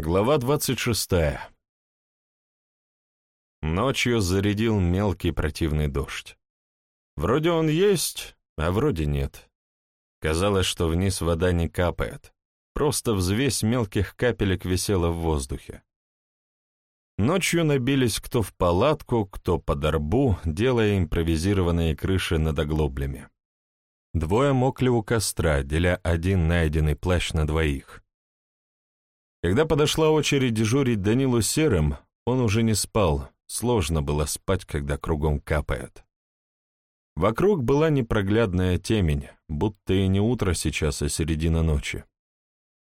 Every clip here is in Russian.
Глава двадцать шестая. Ночью зарядил мелкий противный дождь. Вроде он есть, а вроде нет. Казалось, что вниз вода не капает, просто взвесь мелких капелек висела в воздухе. Ночью набились кто в палатку, кто под арбу, делая импровизированные крыши над оглоблями. Двое мокли у костра, деля один найденный плащ на двоих. Когда подошла очередь дежурить Данилу Серым, он уже не спал, сложно было спать, когда кругом капает. Вокруг была непроглядная темень, будто и не утро сейчас, а середина ночи.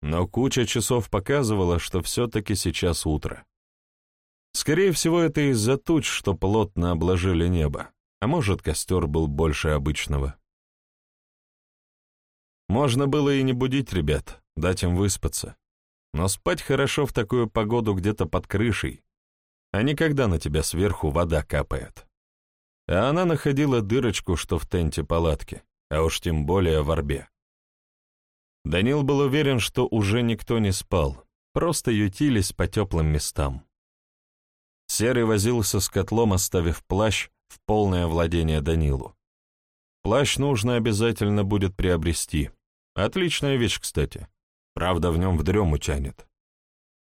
Но куча часов показывала, что все-таки сейчас утро. Скорее всего, это из-за туч, что плотно обложили небо, а может, костер был больше обычного. Можно было и не будить ребят, дать им выспаться. Но спать хорошо в такую погоду где-то под крышей, а не когда на тебя сверху вода капает. А она находила дырочку, что в тенте палатки, а уж тем более в орбе. Данил был уверен, что уже никто не спал, просто ютились по теплым местам. Серый возился с котлом, оставив плащ в полное владение Данилу. Плащ нужно обязательно будет приобрести. Отличная вещь, кстати. Правда, в нем в дрему тянет.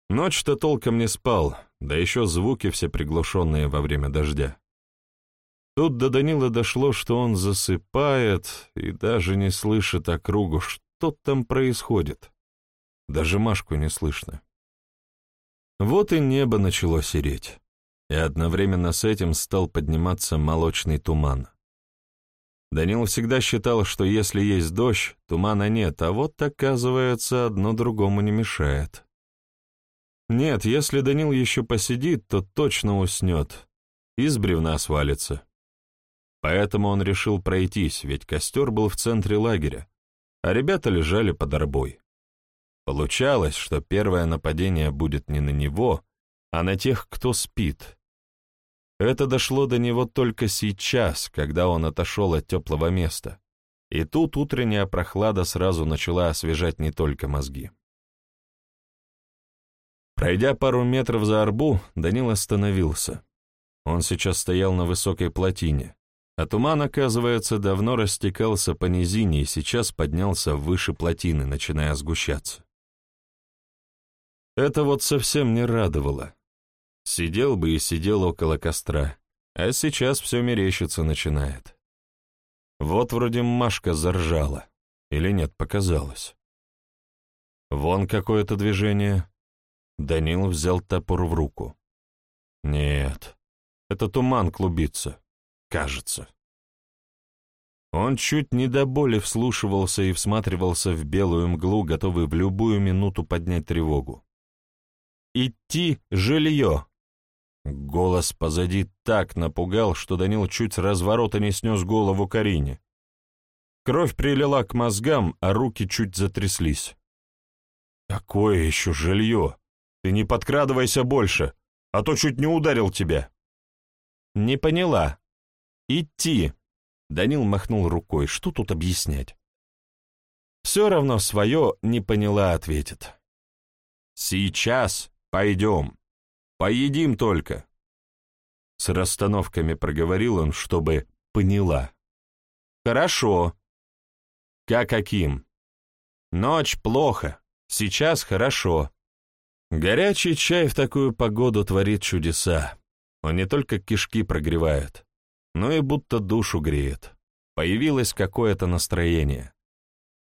Ночь-то толком не спал, да еще звуки все приглушенные во время дождя. Тут до Данила дошло, что он засыпает и даже не слышит округу, что там происходит. Даже Машку не слышно. Вот и небо начало сереть, и одновременно с этим стал подниматься молочный туман. Данил всегда считал, что если есть дождь, тумана нет, а вот, оказывается, одно другому не мешает. Нет, если Данил еще посидит, то точно уснет, из бревна свалится. Поэтому он решил пройтись, ведь костер был в центре лагеря, а ребята лежали под арбой. Получалось, что первое нападение будет не на него, а на тех, кто спит, это дошло до него только сейчас, когда он отошел от теплого места. И тут утренняя прохлада сразу начала освежать не только мозги. Пройдя пару метров за арбу, Данил остановился. Он сейчас стоял на высокой плотине, а туман, оказывается, давно растекался по низине и сейчас поднялся выше плотины, начиная сгущаться. Это вот совсем не радовало. Сидел бы и сидел около костра, а сейчас все мерещится начинает. Вот вроде Машка заржала, или нет, показалось. Вон какое-то движение. Данил взял топор в руку. Нет, это туман клубится, кажется. Он чуть не до боли вслушивался и всматривался в белую мглу, готовый в любую минуту поднять тревогу. «Идти жилье!» Голос позади так напугал, что Данил чуть с разворота не снес голову Карине. Кровь прилила к мозгам, а руки чуть затряслись. «Какое еще жилье? Ты не подкрадывайся больше, а то чуть не ударил тебя». «Не поняла. Идти». Данил махнул рукой. «Что тут объяснять?» «Все равно свое не поняла», — ответит. «Сейчас пойдем». Поедим только. С расстановками проговорил он, чтобы поняла. Хорошо. Как каким? Ночь плохо, сейчас хорошо. Горячий чай в такую погоду творит чудеса. Он не только кишки прогревает, но и будто душу греет. Появилось какое-то настроение.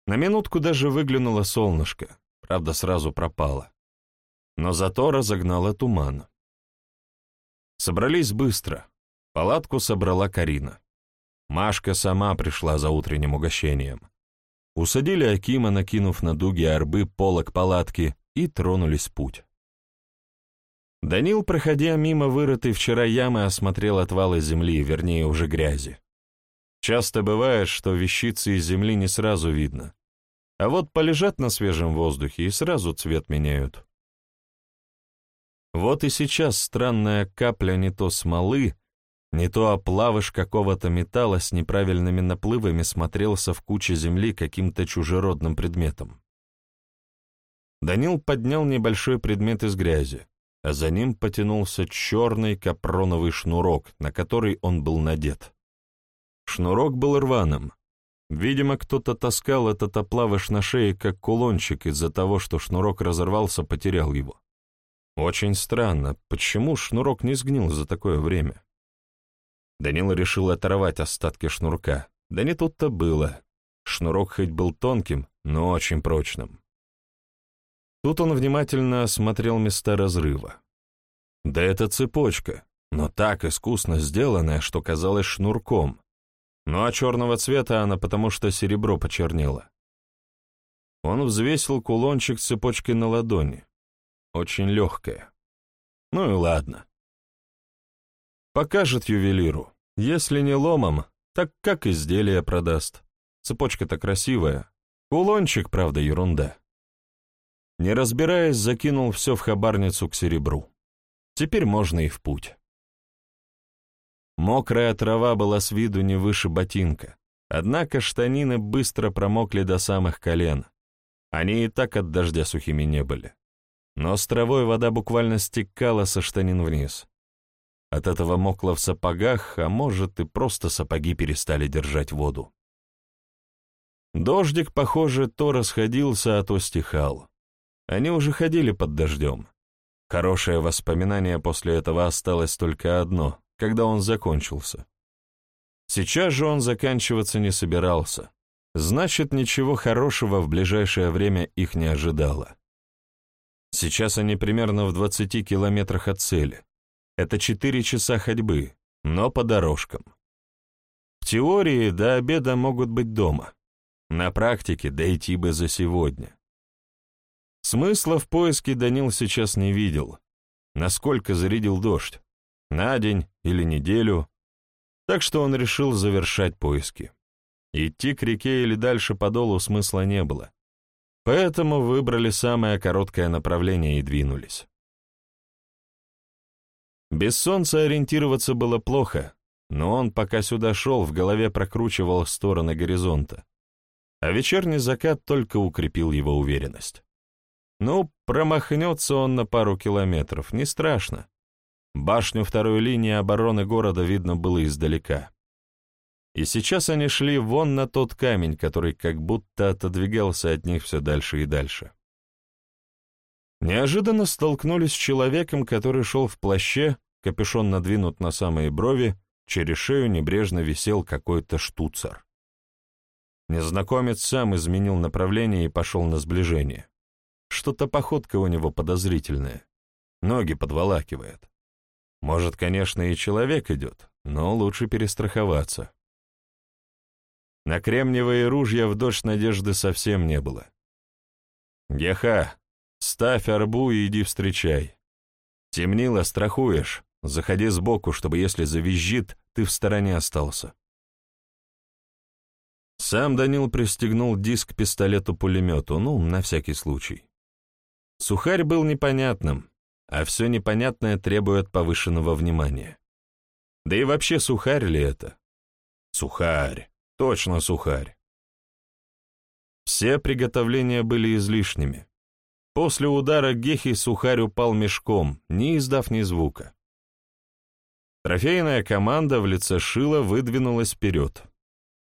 На минутку даже выглянуло солнышко, правда, сразу пропало но зато разогнала туман. Собрались быстро. Палатку собрала Карина. Машка сама пришла за утренним угощением. Усадили Акима, накинув на дуги арбы полок палатки, и тронулись путь. Данил, проходя мимо вырытой вчера ямы, осмотрел отвалы земли, вернее, уже грязи. Часто бывает, что вещицы из земли не сразу видно. А вот полежат на свежем воздухе и сразу цвет меняют. Вот и сейчас странная капля не то смолы, не то оплавыш какого-то металла с неправильными наплывами смотрелся в куче земли каким-то чужеродным предметом. Данил поднял небольшой предмет из грязи, а за ним потянулся черный капроновый шнурок, на который он был надет. Шнурок был рваным. Видимо, кто-то таскал этот оплавыш на шее, как кулончик, из-за того, что шнурок разорвался, потерял его. Очень странно, почему шнурок не сгнил за такое время? Данил решил оторвать остатки шнурка. Да не тут-то было. Шнурок хоть был тонким, но очень прочным. Тут он внимательно осмотрел места разрыва. Да это цепочка, но так искусно сделанная, что казалось шнурком. Ну а черного цвета она потому, что серебро почернело. Он взвесил кулончик цепочкой на ладони. Очень легкая. Ну и ладно. Покажет ювелиру. Если не ломом, так как изделие продаст. Цепочка-то красивая. Кулончик, правда, ерунда. Не разбираясь, закинул все в хабарницу к серебру. Теперь можно и в путь. Мокрая трава была с виду не выше ботинка, однако штанины быстро промокли до самых колен. Они и так от дождя сухими не были. Но с вода буквально стекала со штанин вниз. От этого мокло в сапогах, а может и просто сапоги перестали держать воду. Дождик, похоже, то расходился, а то стихал. Они уже ходили под дождем. Хорошее воспоминание после этого осталось только одно, когда он закончился. Сейчас же он заканчиваться не собирался. Значит, ничего хорошего в ближайшее время их не ожидало. Сейчас они примерно в 20 километрах от цели. Это 4 часа ходьбы, но по дорожкам. В теории до обеда могут быть дома. На практике дойти бы за сегодня. Смысла в поиске Данил сейчас не видел. Насколько зарядил дождь? На день или неделю? Так что он решил завершать поиски. Идти к реке или дальше по долу смысла не было. Поэтому выбрали самое короткое направление и двинулись. Без солнца ориентироваться было плохо, но он, пока сюда шел, в голове прокручивал стороны горизонта а вечерний закат только укрепил его уверенность. Ну, промахнется он на пару километров, не страшно. Башню второй линии обороны города видно было издалека. И сейчас они шли вон на тот камень, который как будто отодвигался от них все дальше и дальше. Неожиданно столкнулись с человеком, который шел в плаще, капюшон надвинут на самые брови, через шею небрежно висел какой-то штуцер. Незнакомец сам изменил направление и пошел на сближение. Что-то походка у него подозрительная. Ноги подволакивает. Может, конечно, и человек идет, но лучше перестраховаться. На кремниевые ружья в дождь надежды совсем не было. «Геха, ставь арбу и иди встречай. Темнило, страхуешь, заходи сбоку, чтобы, если завизжит, ты в стороне остался». Сам Данил пристегнул диск к пистолету-пулемету, ну, на всякий случай. Сухарь был непонятным, а все непонятное требует повышенного внимания. Да и вообще сухарь ли это? Сухарь, точно сухарь. Все приготовления были излишними. После удара Гехи сухарь упал мешком, не издав ни звука. Трофейная команда в лице Шила выдвинулась вперед.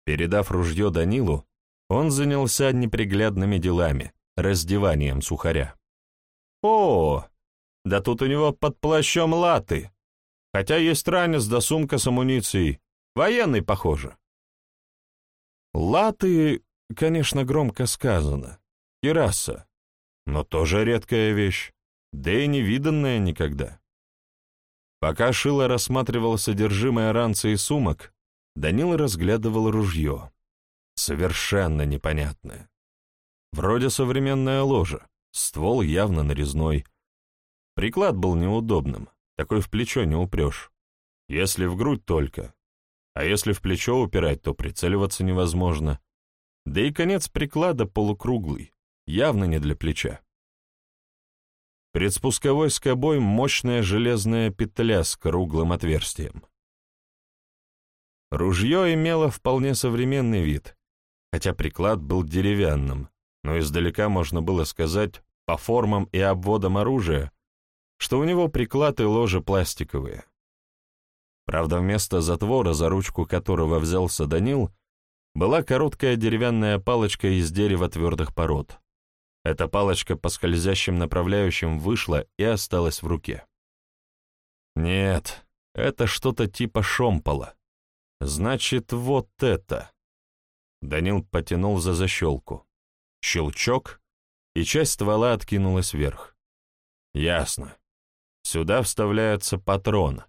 Передав ружье Данилу, он занялся неприглядными делами, раздеванием сухаря. «О, да тут у него под плащом латы, хотя есть ранец да сумка с амуницией, военный, похоже». Латы, конечно, громко сказано, кираса, но тоже редкая вещь, да и невиданная никогда. Пока Шило рассматривал содержимое ранца и сумок, Данил разглядывал ружье. Совершенно непонятное. Вроде современная ложа, ствол явно нарезной. Приклад был неудобным, такой в плечо не упрешь. Если в грудь только. А если в плечо упирать, то прицеливаться невозможно. Да и конец приклада полукруглый, явно не для плеча. Перед спусковой скобой мощная железная петля с круглым отверстием. Ружье имело вполне современный вид, хотя приклад был деревянным, но издалека можно было сказать, по формам и обводам оружия, что у него приклад и ложи пластиковые. Правда, вместо затвора, за ручку которого взялся Данил, была короткая деревянная палочка из дерева твердых пород. Эта палочка по скользящим направляющим вышла и осталась в руке. Нет, это что-то типа шомпола. Значит, вот это. Данил потянул за защелку. Щелчок, и часть ствола откинулась вверх. Ясно. Сюда вставляется патрон.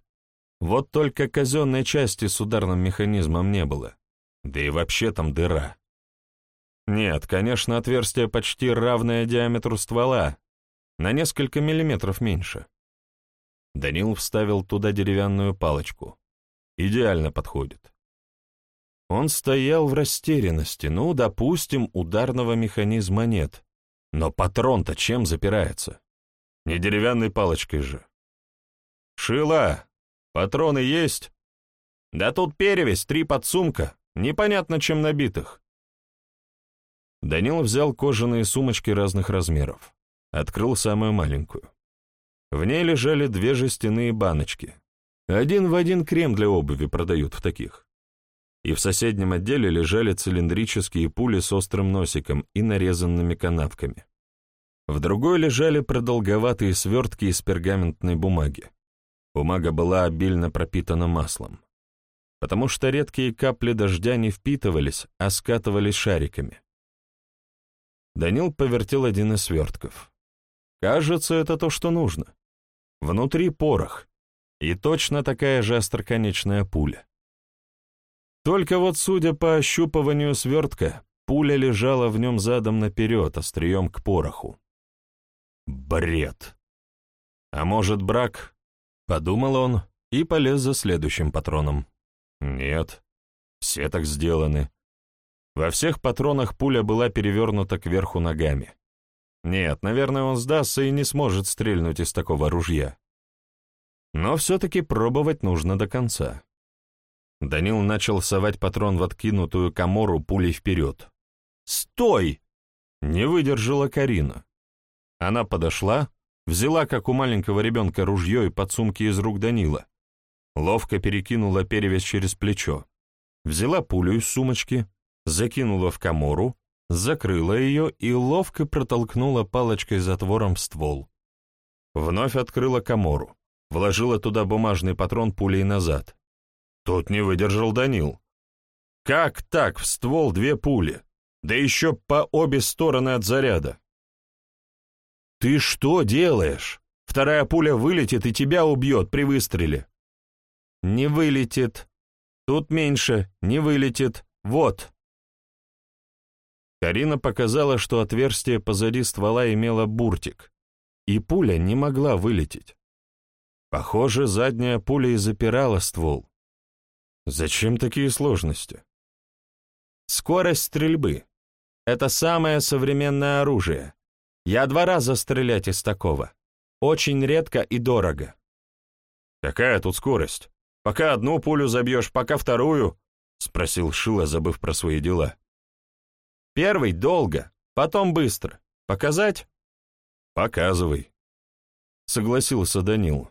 Вот только казенной части с ударным механизмом не было. Да и вообще там дыра. Нет, конечно, отверстие почти равное диаметру ствола, на несколько миллиметров меньше. Данил вставил туда деревянную палочку. Идеально подходит. Он стоял в растерянности. Ну, допустим, ударного механизма нет. Но патрон-то чем запирается? Не деревянной палочкой же. «Шила! Патроны есть?» «Да тут перевесь, три подсумка, непонятно чем набитых». Данил взял кожаные сумочки разных размеров. Открыл самую маленькую. В ней лежали две жестяные баночки. Один в один крем для обуви продают в таких. И в соседнем отделе лежали цилиндрические пули с острым носиком и нарезанными канавками. В другой лежали продолговатые свертки из пергаментной бумаги. Бумага была обильно пропитана маслом, потому что редкие капли дождя не впитывались, а скатывались шариками. Данил повертел один из свертков. Кажется, это то, что нужно. Внутри порох, и точно такая же остроконечная пуля. Только вот, судя по ощупыванию свертка, пуля лежала в нем задом наперед, острием к пороху. Бред. А может, брак? Подумал он и полез за следующим патроном. Нет, все так сделаны. Во всех патронах пуля была перевернута кверху ногами. Нет, наверное, он сдастся и не сможет стрельнуть из такого ружья. Но все-таки пробовать нужно до конца. Данил начал совать патрон в откинутую комору пулей вперед. «Стой!» — не выдержала Карина. Она подошла, взяла, как у маленького ребенка, ружье и подсумки из рук Данила, ловко перекинула перевязь через плечо, взяла пулю из сумочки, закинула в комору, закрыла ее и ловко протолкнула палочкой-затвором в ствол. Вновь открыла комору, вложила туда бумажный патрон пулей назад. Тут не выдержал Данил. Как так в ствол две пули? Да еще по обе стороны от заряда. «Ты что делаешь? Вторая пуля вылетит и тебя убьет при выстреле». «Не вылетит. Тут меньше, не вылетит. Вот». Карина показала, что отверстие позади ствола имело буртик, и пуля не могла вылететь. Похоже, задняя пуля и запирала ствол. Зачем такие сложности? Скорость стрельбы. Это самое современное оружие. Я два раза стрелять из такого. Очень редко и дорого. Какая тут скорость? Пока одну пулю забьешь, пока вторую? Спросил Шила, забыв про свои дела. Первый долго, потом быстро. Показать? Показывай. Согласился Данил.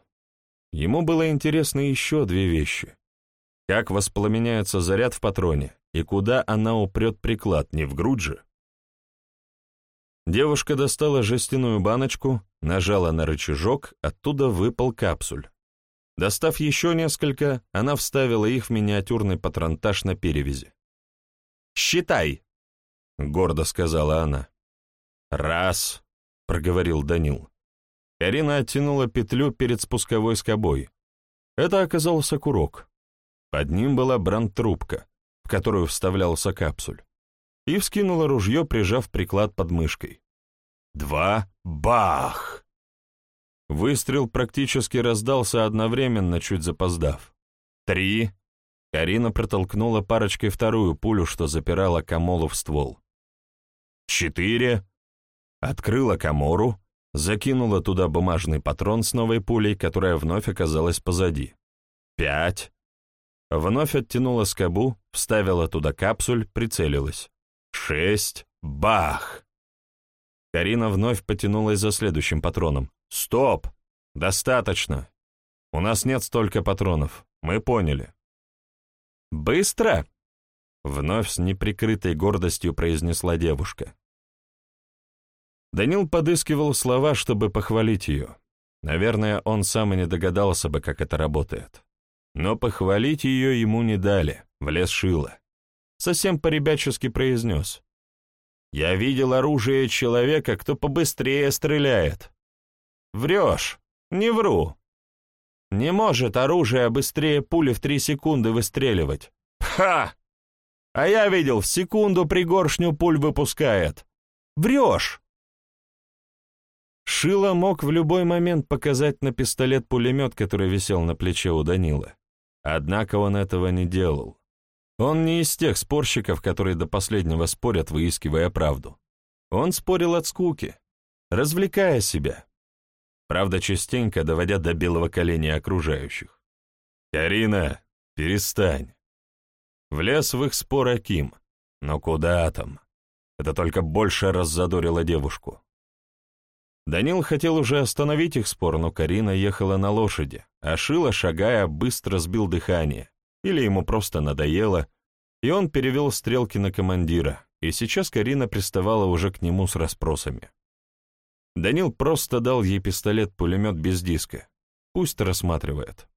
Ему было интересно еще две вещи. Как воспламеняется заряд в патроне и куда она упрет приклад, не в грудь же? Девушка достала жестяную баночку, нажала на рычажок, оттуда выпал капсуль. Достав еще несколько, она вставила их в миниатюрный патронтаж на перевязи. «Считай!» — гордо сказала она. «Раз!» — проговорил Данил. Карина оттянула петлю перед спусковой скобой. Это оказался курок. Под ним была брандтрубка, в которую вставлялся капсуль и вскинула ружье, прижав приклад под мышкой. Два — бах! Выстрел практически раздался одновременно, чуть запоздав. Три. Карина протолкнула парочкой вторую пулю, что запирала Камолу в ствол. Четыре. Открыла Камору, закинула туда бумажный патрон с новой пулей, которая вновь оказалась позади. Пять. Вновь оттянула скобу, вставила туда капсуль, прицелилась. Шесть. Бах! Карина вновь потянулась за следующим патроном. «Стоп! Достаточно! У нас нет столько патронов, мы поняли». «Быстро!» — вновь с неприкрытой гордостью произнесла девушка. Данил подыскивал слова, чтобы похвалить ее. Наверное, он сам и не догадался бы, как это работает. Но похвалить ее ему не дали, в лес шило. Совсем по-ребячески произнес. «Я видел оружие человека, кто побыстрее стреляет». «Врешь, не вру. Не может оружие быстрее пули в три секунды выстреливать. Ха! А я видел, в секунду пригоршню пуль выпускает. Врешь!» Шило мог в любой момент показать на пистолет-пулемет, который висел на плече у Данила. Однако он этого не делал. Он не из тех спорщиков, которые до последнего спорят, выискивая правду. Он спорил от скуки, развлекая себя. Правда, частенько доводя до белого коленя окружающих. «Карина, перестань!» Влез в их спор Аким. Но куда там? Это только больше раззадорило девушку. Данил хотел уже остановить их спор, но Карина ехала на лошади, а Шила, шагая, быстро сбил дыхание, или ему просто надоело, и он перевел стрелки на командира, и сейчас Карина приставала уже к нему с расспросами. Данил просто дал ей пистолет-пулемет без диска. Пусть рассматривает.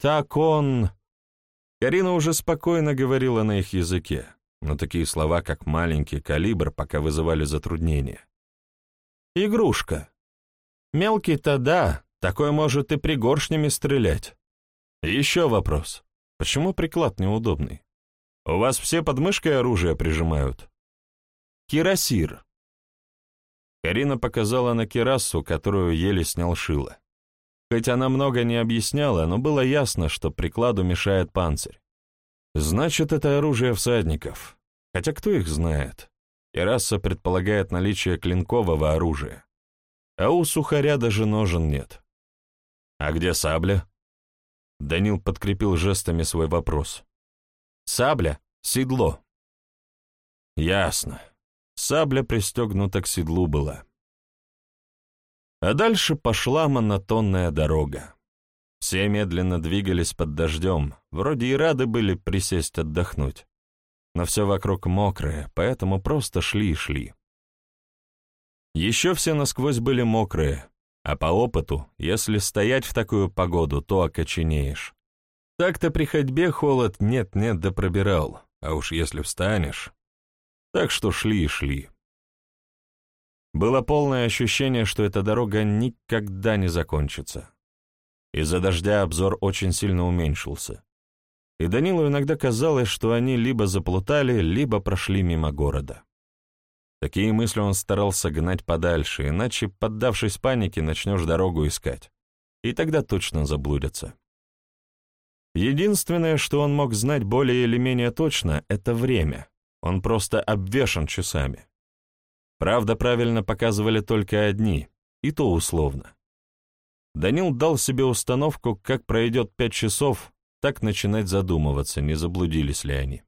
Так он... Карина уже спокойно говорила на их языке, но такие слова, как «маленький калибр», пока вызывали затруднения. Игрушка. Мелкий-то да, такой может и пригоршнями стрелять. Еще вопрос. Почему приклад неудобный? У вас все под мышкой оружие прижимают? Кирасир. Карина показала на кирасу, которую еле снял шило. Хоть она много не объясняла, но было ясно, что прикладу мешает панцирь. Значит, это оружие всадников. Хотя кто их знает? и раса предполагает наличие клинкового оружия. А у сухаря даже ножен нет. «А где сабля?» Данил подкрепил жестами свой вопрос. «Сабля — седло». «Ясно. Сабля пристегнута к седлу была». А дальше пошла монотонная дорога. Все медленно двигались под дождем, вроде и рады были присесть отдохнуть но все вокруг мокрое, поэтому просто шли и шли. Еще все насквозь были мокрые, а по опыту, если стоять в такую погоду, то окоченеешь. Так-то при ходьбе холод нет-нет да пробирал, а уж если встанешь. Так что шли и шли. Было полное ощущение, что эта дорога никогда не закончится. Из-за дождя обзор очень сильно уменьшился и Данилу иногда казалось, что они либо заплутали, либо прошли мимо города. Такие мысли он старался гнать подальше, иначе, поддавшись панике, начнешь дорогу искать, и тогда точно заблудятся. Единственное, что он мог знать более или менее точно, это время. Он просто обвешан часами. Правда, правильно показывали только одни, и то условно. Данил дал себе установку, как пройдет пять часов, так начинать задумываться, не заблудились ли они.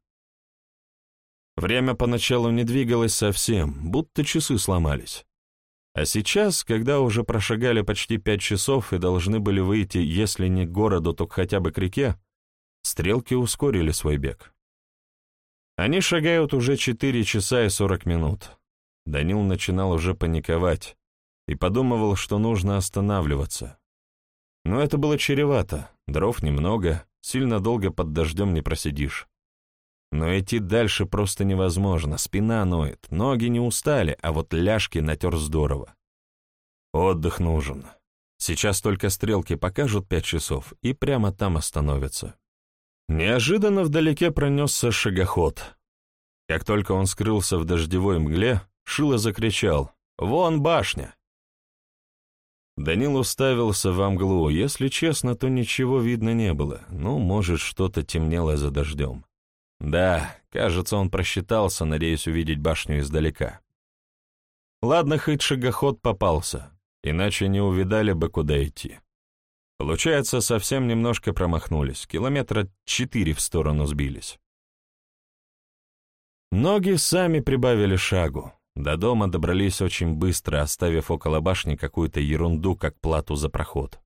Время поначалу не двигалось совсем, будто часы сломались. А сейчас, когда уже прошагали почти пять часов и должны были выйти, если не к городу, то хотя бы к реке, стрелки ускорили свой бег. Они шагают уже четыре часа и сорок минут. Данил начинал уже паниковать и подумывал, что нужно останавливаться. Но это было чревато, дров немного, Сильно долго под дождем не просидишь. Но идти дальше просто невозможно, спина ноет, ноги не устали, а вот ляжки натер здорово. Отдых нужен. Сейчас только стрелки покажут пять часов и прямо там остановятся. Неожиданно вдалеке пронесся шагоход. Как только он скрылся в дождевой мгле, Шило закричал «Вон башня!» Данил уставился во мглу. Если честно, то ничего видно не было. Ну, может, что-то темнело за дождем. Да, кажется, он просчитался, надеясь увидеть башню издалека. Ладно, хоть шагоход попался, иначе не увидали бы, куда идти. Получается, совсем немножко промахнулись, километра четыре в сторону сбились. Ноги сами прибавили шагу. До дома добрались очень быстро, оставив около башни какую-то ерунду, как плату за проход.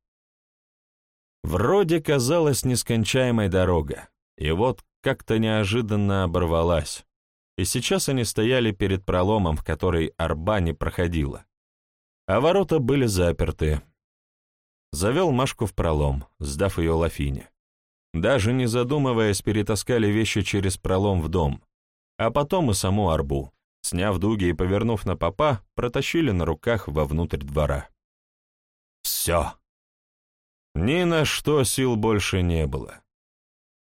Вроде казалась нескончаемой дорога, и вот как-то неожиданно оборвалась, и сейчас они стояли перед проломом, в который арба не проходила. А ворота были заперты. Завел Машку в пролом, сдав ее Лафине. Даже не задумываясь, перетаскали вещи через пролом в дом, а потом и саму арбу, сняв дуги и повернув на попа, протащили на руках вовнутрь двора. Все. Ни на что сил больше не было.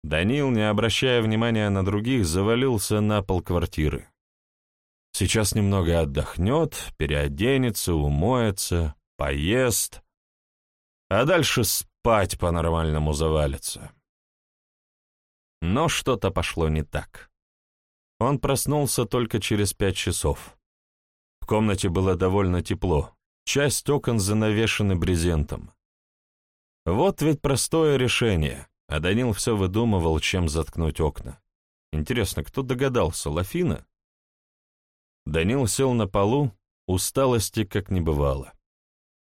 Данил, не обращая внимания на других, завалился на пол квартиры. Сейчас немного отдохнет, переоденется, умоется, поест, а дальше спать по-нормальному завалится. Но что-то пошло не так. Он проснулся только через пять часов. В комнате было довольно тепло, часть окон занавешены брезентом. Вот ведь простое решение. А Данил все выдумывал, чем заткнуть окна. Интересно, кто догадался, Лафина? Данил сел на полу, усталости как не бывало.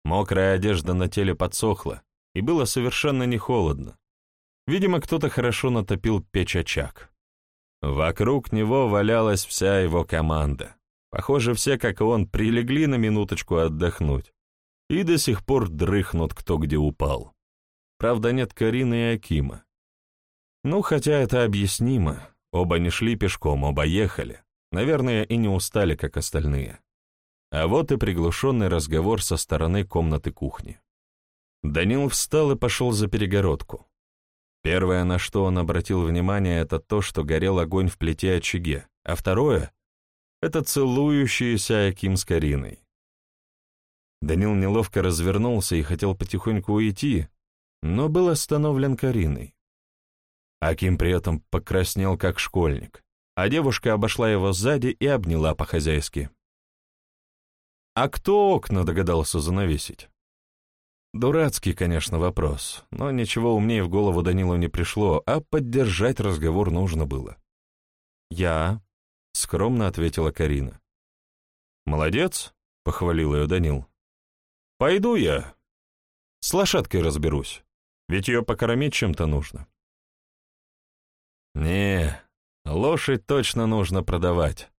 Мокрая одежда на теле подсохла, и было совершенно не холодно. Видимо, кто-то хорошо натопил печь-очаг. Вокруг него валялась вся его команда. Похоже, все, как и он, прилегли на минуточку отдохнуть. И до сих пор дрыхнут кто где упал. Правда, нет Карины и Акима. Ну, хотя это объяснимо. Оба не шли пешком, оба ехали. Наверное, и не устали, как остальные. А вот и приглушенный разговор со стороны комнаты кухни. Данил встал и пошел за перегородку. Первое, на что он обратил внимание, это то, что горел огонь в плите очаге, а второе — это целующаяся Аким с Кариной. Данил неловко развернулся и хотел потихоньку уйти, но был остановлен Кариной. Аким при этом покраснел, как школьник, а девушка обошла его сзади и обняла по-хозяйски. «А кто окна догадался занавесить?» Дурацкий, конечно, вопрос, но ничего умнее в голову Данилу не пришло, а поддержать разговор нужно было. «Я», — скромно ответила Карина. «Молодец», — похвалил ее Данил. «Пойду я. С лошадкой разберусь. Ведь ее покормить чем-то нужно. Не, лошадь точно нужно продавать.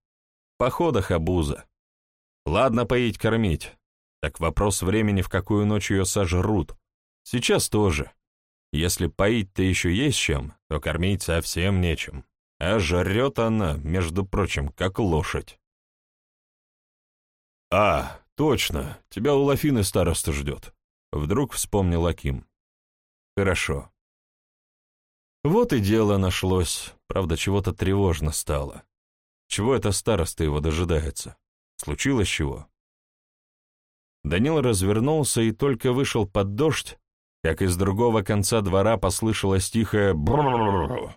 В походах обуза. Ладно поить, кормить. Так вопрос времени, в какую ночь ее сожрут. Сейчас тоже. Если поить-то еще есть чем, то кормить совсем нечем. А жрет она, между прочим, как лошадь. «А, точно, тебя у Лафины староста ждет», — вдруг вспомнил Аким. Хорошо. Вот и дело нашлось, правда, чего-то тревожно стало. Чего это староста его дожидается? Случилось чего? Данил развернулся и только вышел под дождь, как из другого конца двора послышалось тихое «брррррр».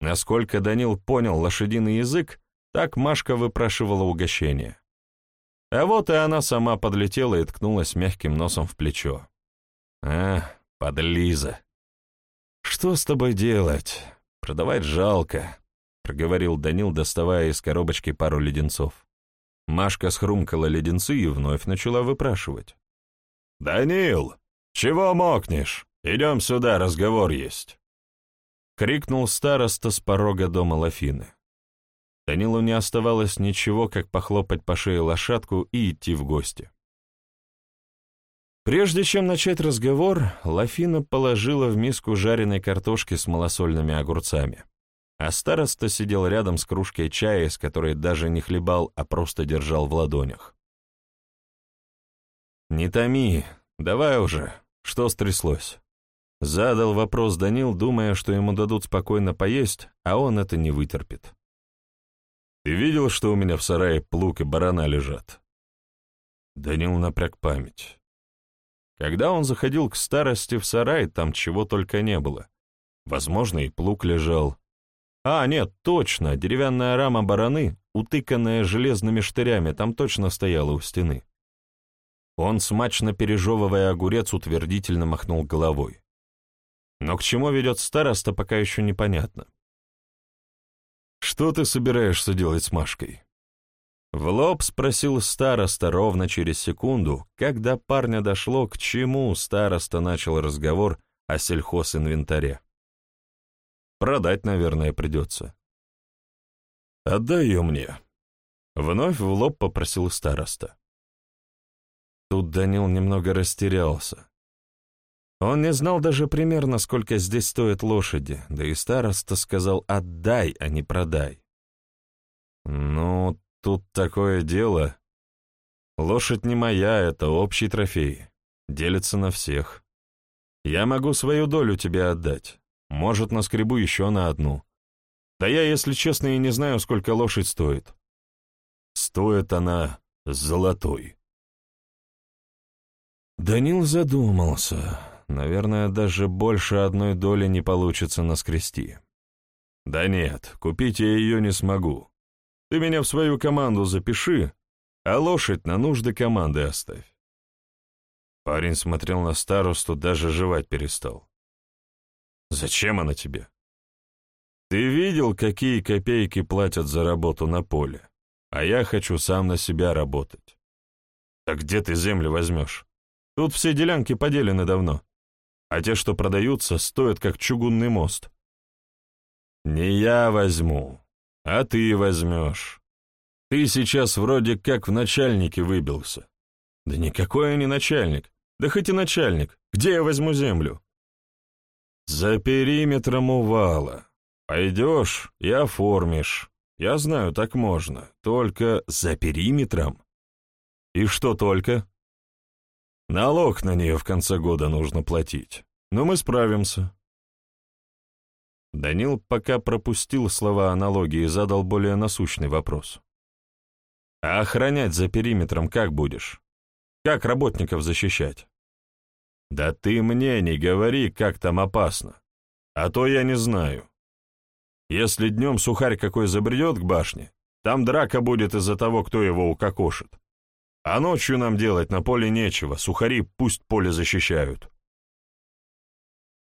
Насколько Данил понял лошадиный язык, так Машка выпрашивала угощение. А вот и она сама подлетела и ткнулась мягким носом в плечо. А, Подлиза. «Что с тобой делать? Продавать жалко», — проговорил Данил, доставая из коробочки пару леденцов. Машка схрумкала леденцы и вновь начала выпрашивать. «Данил, чего мокнешь? Идем сюда, разговор есть!» Крикнул староста с порога дома Лафины. Данилу не оставалось ничего, как похлопать по шее лошадку и идти в гости. Прежде чем начать разговор, Лафина положила в миску жареной картошки с малосольными огурцами, а староста сидел рядом с кружкой чая, из которой даже не хлебал, а просто держал в ладонях. «Не томи, давай уже, что стряслось?» Задал вопрос Данил, думая, что ему дадут спокойно поесть, а он это не вытерпит. «Ты видел, что у меня в сарае плуг и барана лежат?» Данил напряг память. Когда он заходил к старости в сарай, там чего только не было. Возможно, и плуг лежал. А, нет, точно, деревянная рама бараны, утыканная железными штырями, там точно стояла у стены. Он, смачно пережевывая огурец, утвердительно махнул головой. Но к чему ведет староста, пока еще непонятно. «Что ты собираешься делать с Машкой?» В лоб спросил староста ровно через секунду, когда парня дошло, к чему староста начал разговор о сельхозинвентаре. Продать, наверное, придется. «Отдай ее мне», — вновь в лоб попросил староста. Тут Данил немного растерялся. Он не знал даже примерно, сколько здесь стоят лошади, да и староста сказал «отдай, а не продай». «Ну, тут такое дело. Лошадь не моя, это общий трофей. Делится на всех. Я могу свою долю тебе отдать. Может, наскребу еще на одну. Да я, если честно, и не знаю, сколько лошадь стоит. Стоит она золотой». Данил задумался. Наверное, даже больше одной доли не получится наскрести. Да нет, купить я ее не смогу. Ты меня в свою команду запиши, а лошадь на нужды команды оставь. Парень смотрел на старосту, даже жевать перестал. «Зачем она тебе?» «Ты видел, какие копейки платят за работу на поле? А я хочу сам на себя работать». «Так где ты землю возьмешь? Тут все делянки поделены давно а те, что продаются, стоят как чугунный мост. Не я возьму, а ты возьмешь. Ты сейчас вроде как в начальнике выбился. Да никакой я не начальник, да хоть и начальник. Где я возьму землю? За периметром увала. Пойдешь и оформишь. Я знаю, так можно. Только за периметром. И что только? Налог на нее в конце года нужно платить, но мы справимся. Данил пока пропустил слова о налоге и задал более насущный вопрос. А охранять за периметром как будешь? Как работников защищать? Да ты мне не говори, как там опасно, а то я не знаю. Если днем сухарь какой забредет к башне, там драка будет из-за того, кто его укокошит. А ночью нам делать на поле нечего, сухари пусть поле защищают.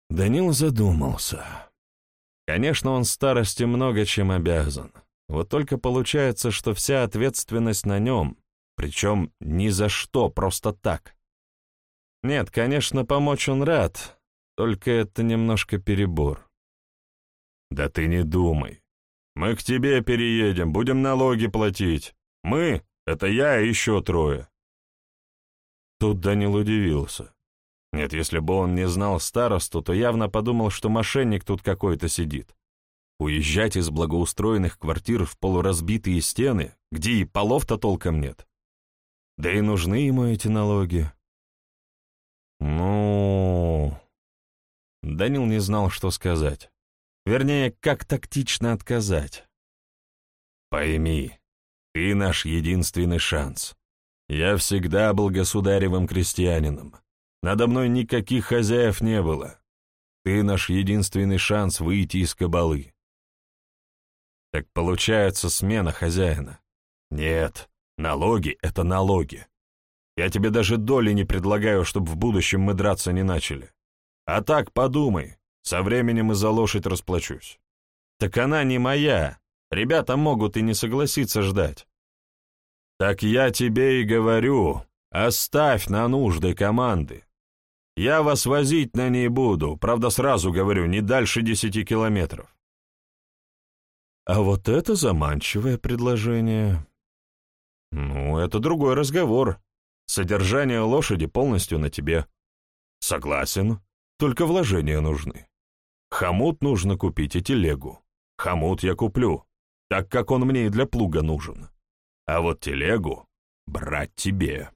Данил задумался. Конечно, он старости много чем обязан. Вот только получается, что вся ответственность на нем, причем ни за что, просто так. Нет, конечно, помочь он рад, только это немножко перебор. Да ты не думай. Мы к тебе переедем, будем налоги платить. Мы это я и еще трое. Тут Данил удивился. Нет, если бы он не знал старосту, то явно подумал, что мошенник тут какой-то сидит. Уезжать из благоустроенных квартир в полуразбитые стены, где и полов-то толком нет. Да и нужны ему эти налоги. Ну... Данил не знал, что сказать. Вернее, как тактично отказать. Пойми, ты наш единственный шанс. Я всегда был государевым крестьянином. Надо мной никаких хозяев не было. Ты наш единственный шанс выйти из кабалы. Так получается смена хозяина. Нет, налоги — это налоги. Я тебе даже доли не предлагаю, чтобы в будущем мы драться не начали. А так подумай, со временем и за лошадь расплачусь. Так она не моя, Ребята могут и не согласиться ждать. Так я тебе и говорю, оставь на нужды команды. Я вас возить на ней буду, правда, сразу говорю, не дальше десяти километров. А вот это заманчивое предложение. Ну, это другой разговор. Содержание лошади полностью на тебе. Согласен, только вложения нужны. Хомут нужно купить и телегу. Хомут я куплю, так как он мне и для плуга нужен. А вот телегу брать тебе.